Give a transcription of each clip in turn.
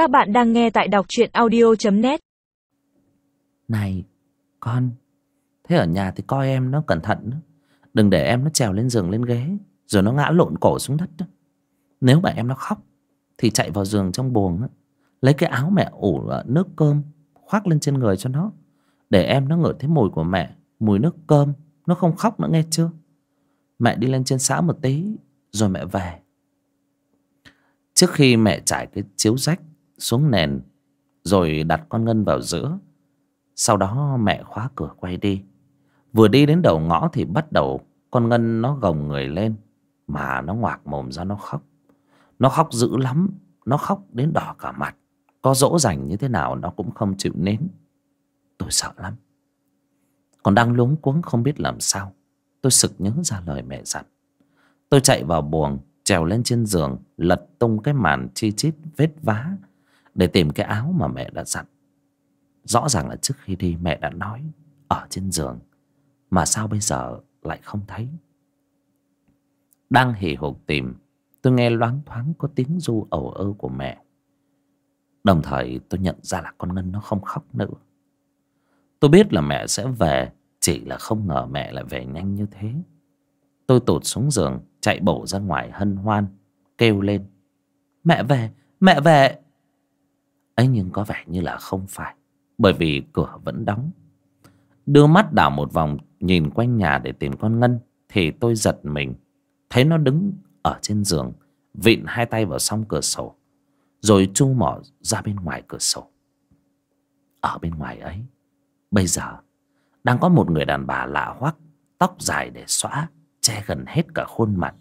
Các bạn đang nghe tại đọc truyện audio.net Này, con, thế ở nhà thì coi em nó cẩn thận đó. Đừng để em nó trèo lên giường lên ghế Rồi nó ngã lộn cổ xuống đất đó. Nếu mà em nó khóc Thì chạy vào giường trong buồng đó. Lấy cái áo mẹ ủ nước cơm Khoác lên trên người cho nó Để em nó ngửi thấy mùi của mẹ Mùi nước cơm Nó không khóc nữa nghe chưa Mẹ đi lên trên xã một tí Rồi mẹ về Trước khi mẹ trải cái chiếu rách xuống nền, Rồi đặt con Ngân vào giữa. Sau đó mẹ khóa cửa quay đi. Vừa đi đến đầu ngõ thì bắt đầu Con Ngân nó gồng người lên, Mà nó ngoạc mồm ra nó khóc. Nó khóc dữ lắm, Nó khóc đến đỏ cả mặt. Có dỗ dành như thế nào nó cũng không chịu nến. Tôi sợ lắm. Còn đang luống cuống không biết làm sao, Tôi sực nhớ ra lời mẹ dặn. Tôi chạy vào buồng, Trèo lên trên giường, Lật tung cái màn chi chít vết vá. Để tìm cái áo mà mẹ đã dặn. Rõ ràng là trước khi đi mẹ đã nói Ở trên giường Mà sao bây giờ lại không thấy? Đang hì hục tìm Tôi nghe loáng thoáng có tiếng ru ẩu ơ của mẹ. Đồng thời tôi nhận ra là con Ngân nó không khóc nữa. Tôi biết là mẹ sẽ về Chỉ là không ngờ mẹ lại về nhanh như thế. Tôi tụt xuống giường Chạy bổ ra ngoài hân hoan Kêu lên. Mẹ về, mẹ về ấy nhưng có vẻ như là không phải, Bởi vì cửa vẫn đóng. Đưa mắt đảo một vòng, Nhìn quanh nhà để tìm con Ngân, Thì tôi giật mình. Thấy nó đứng ở trên giường, Vịn hai tay vào song cửa sổ, Rồi chu mỏ ra bên ngoài cửa sổ. Ở bên ngoài ấy, Bây giờ, Đang có một người đàn bà lạ hoắc, Tóc dài để xõa, Che gần hết cả khuôn mặt.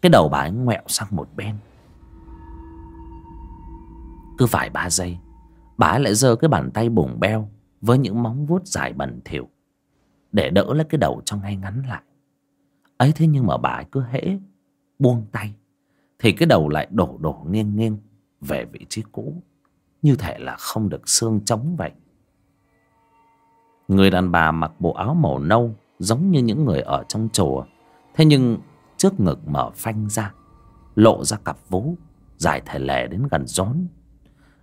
Cái đầu bà ấy ngoẹo sang một bên. Cứ vài ba giây, Bà ấy lại giơ cái bàn tay bùng beo Với những móng vuốt dài bẩn thỉu Để đỡ lấy cái đầu cho ngay ngắn lại. Ấy thế nhưng mà bà ấy cứ hễ Buông tay Thì cái đầu lại đổ đổ nghiêng nghiêng Về vị trí cũ, Như thể là không được xương trống vậy. Người đàn bà mặc bộ áo màu nâu Giống như những người ở trong chùa, Thế nhưng trước ngực mở phanh ra, Lộ ra cặp vú Dài thể lè đến gần rốn.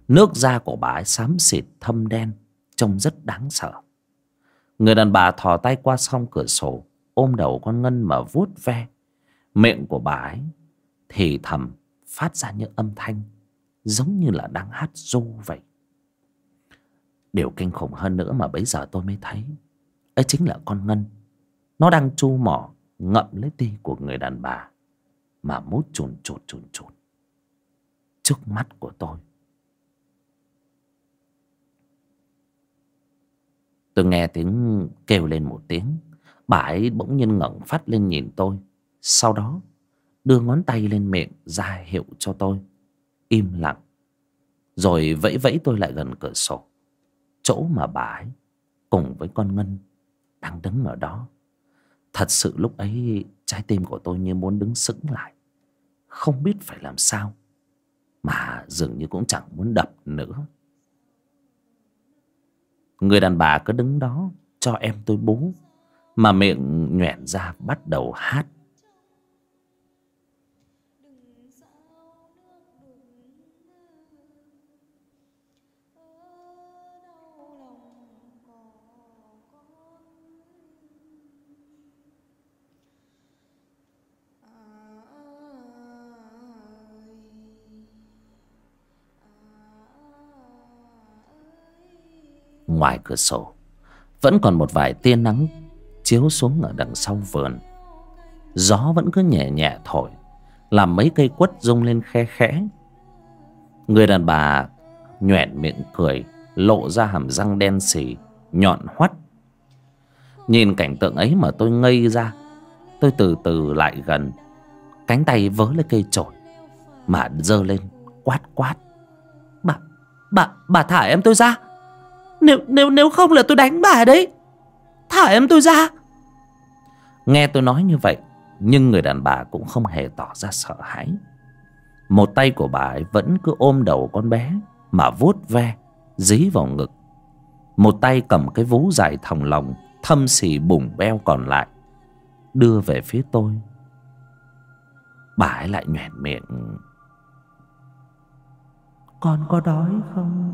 Nước da của bà ấy xám xịt, thâm đen, Trông rất đáng sợ. Người đàn bà thò tay qua song cửa sổ, Ôm đầu con Ngân mà vuốt ve. Miệng của bà ấy Thì thầm phát ra những âm thanh Giống như là đang hát ru vậy. Điều kinh khủng hơn nữa mà bây giờ tôi mới thấy, ấy chính là con Ngân. Nó đang chu mỏ, ngậm lấy ti của người đàn bà Mà mút chùn chụt chùn chụt Trước mắt của tôi. Tôi nghe tiếng kêu lên một tiếng. Bà ấy bỗng nhiên ngẩng phát lên nhìn tôi. Sau đó, đưa ngón tay lên miệng ra hiệu cho tôi. Im lặng. Rồi vẫy vẫy tôi lại gần cửa sổ. Chỗ mà bà ấy cùng với con Ngân đang đứng ở đó. Thật sự lúc ấy trái tim của tôi như muốn đứng sững lại. Không biết phải làm sao, Mà dường như cũng chẳng muốn đập nữa. Người đàn bà cứ đứng đó, cho em tôi bú. Mà miệng nhoẻn ra bắt đầu hát. Ngoài cửa sổ. Vẫn còn một vài tia nắng Chiếu xuống ở đằng sau vườn. Gió vẫn cứ nhẹ nhẹ thổi Làm mấy cây quất rung lên khe khẽ. Người đàn bà nhoẻn miệng cười Lộ ra hàm răng đen xì Nhọn hoắt. Nhìn cảnh tượng ấy mà tôi ngây ra Tôi từ từ lại gần Cánh tay vớ lấy cây chổi Mà giơ lên quát quát. Bà, bà, bà thả em tôi ra! Nếu, nếu, nếu không là tôi đánh bà đấy. Thả em tôi ra. Nghe tôi nói như vậy Nhưng người đàn bà cũng không hề tỏ ra sợ hãi. Một tay của bà ấy vẫn cứ ôm đầu con bé Mà vuốt ve Dí vào ngực. Một tay cầm cái vú dài thòng lòng Thâm xì bùng beo còn lại Đưa về phía tôi. Bà ấy lại nhoẻn miệng. Con có đói không